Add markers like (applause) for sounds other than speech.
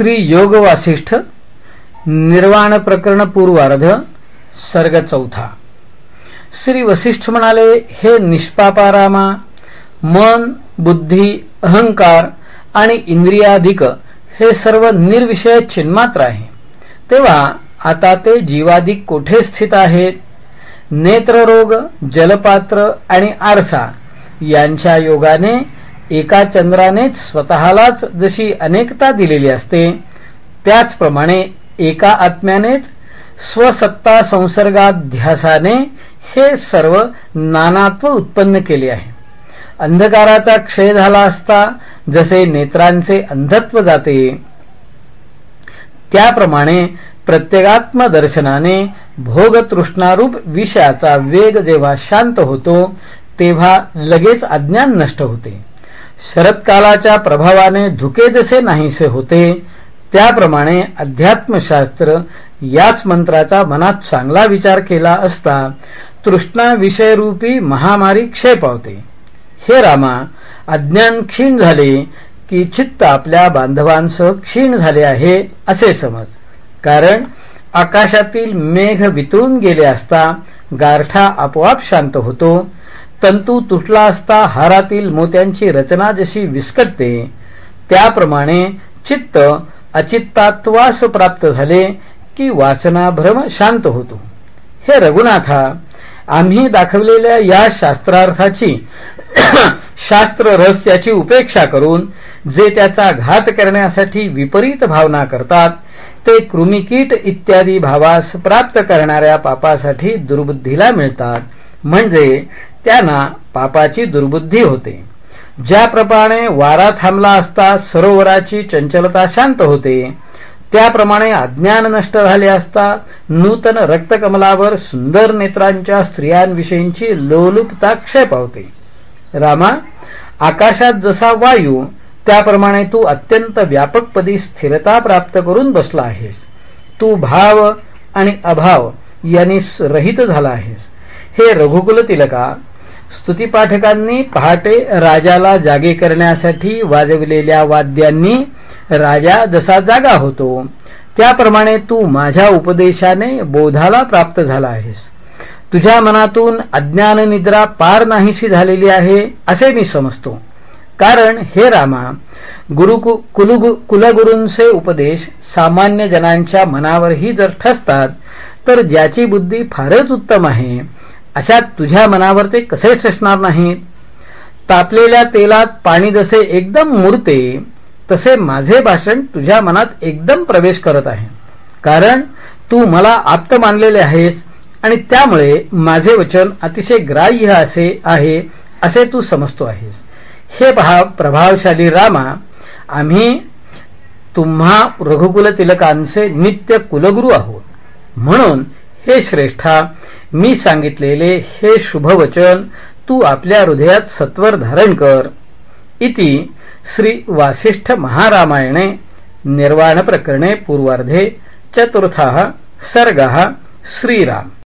श्री योग वासिष्ठ निर्वाण प्रकरण पूर्वार्ध सर्ग चौथा. श्री वसिष्ठ म्हणाले हे निष्पापारामा मन बुद्धी अहंकार आणि इंद्रियाधिक हे सर्व निर्विषय चिन्मात्र आहे. तेव्हा आता ते जीवाधिक कोठे स्थित आहेत? नेत्ररोग जलपात्र आणि आरसा यांच्या योगाने एका चंद्रानेच स्वतःलाच जशी अनेकता दिलेली असते त्याचप्रमाणे एका आत्म्यानेच स्वसत्ता संसर्गाध्यासाने हे सर्व नानात्व उत्पन्न केले आहे. अंधकाराचा क्षय झाला असता जसे नेत्रांचे अंधत्व जाते त्याप्रमाणे प्रत्येगात्म दर्शनाने भोगतृष्णारूप विषयाचा वेग जेव्हा शांत होतो तेव्हा लगेच अज्ञान नष्ट होते. शरत्कालाच्या प्रभावाने धुके जसे नाहीसे होते त्याप्रमाणे अध्यात्मशास्त्र याच मंत्राचा मनात चांगला विचार केला असता तृष्णा विषयरूपी महामारी क्षय पावते हे रामा अज्ञान क्षीण झाले की चित्त आपल्या बांधवांसह क्षीण झाले आहे असे समज. कारण आकाशातील मेघ वितळून गेले असता गारठा आपोआप शांत होतो तंतू तुटला असता हारातील मोत्यांची रचना जशी विस्कटते त्याप्रमाणे चित्त अचित्तात्वास प्राप्त झाले की वासना भ्रम शांत होतो. हे रघुनाथा आम्ही दाखवलेल्या या शास्त्रार्थाची (coughs) शास्त्र रहस्याची उपेक्षा करून जे त्याचा घात करण्यासाठी विपरीत भावना करतात ते कृमिकीट इत्यादी भावास प्राप्त करणाऱ्या पापासाठी दुर्बुद्धीला मिळतात. म्हणजे त्यांना पापाची दुर्बुद्धी होते. ज्याप्रमाणे वारा थांबला असता सरोवराची चंचलता शांत होते. त्याप्रमाणे अज्ञान नष्ट झाले असता नूतन रक्तकमलावर सुंदर नेत्रांच्या स्त्रियांविषयींची लोलुपता क्षय पावते. रामा आकाशात जसा वायू त्याप्रमाणे तू अत्यंत व्यापकपदी स्थिरता प्राप्त करून बसला आहेस. तू भाव आणि अभाव यांनी रहित झाला आहेस. हे रघुकुल तिलका स्तुतीपाठकांनी पहाटे राजाला जागे करण्यासाठी वाजविलेल्या वाद्यांनी राजा जसा जागा होतो त्याप्रमाणे तू माझ्या उपदेशाने बोधाला प्राप्त झाला आहेस. तुझ्या मनातून अज्ञान निद्रा पार नाहीशी झालेली आहे असे मी समजतो. कारण हे रामा गुरु कुलगुरूंचे उपदेश सामान्य जनांच्या मनावरही जर ठसतात तर ज्याची बुद्धी फारच उत्तम आहे अशा तुझ्या मनावर ते कसे ठसणार नाहीत? तापलेल्या तेलात पाणी जसे एकदम मुरते तसे माझे भाषण तुझ्या मनात एकदम प्रवेश करत आहे. कारण तू मला आप्त मानलेले आहेस आणि त्यामुळे माझे वचन अतिशय ग्राह्य असे आहे असे तू समजतो आहेस. हे पहा प्रभावशाली रामा आम्ही तुम्हा रघुकुल तिलकांचे नित्य कुलगुरू आहोत. म्हणून हे श्रेष्ठा मी सांगितलेले हे शुभवचन तू आपल्या हृदयात सत्वर धारण कर. इति श्री वासिष्ठ महारामायणे निर्वाण प्रकरणे पूर्वार्धे चतुर्थ सर्ग श्रीराम.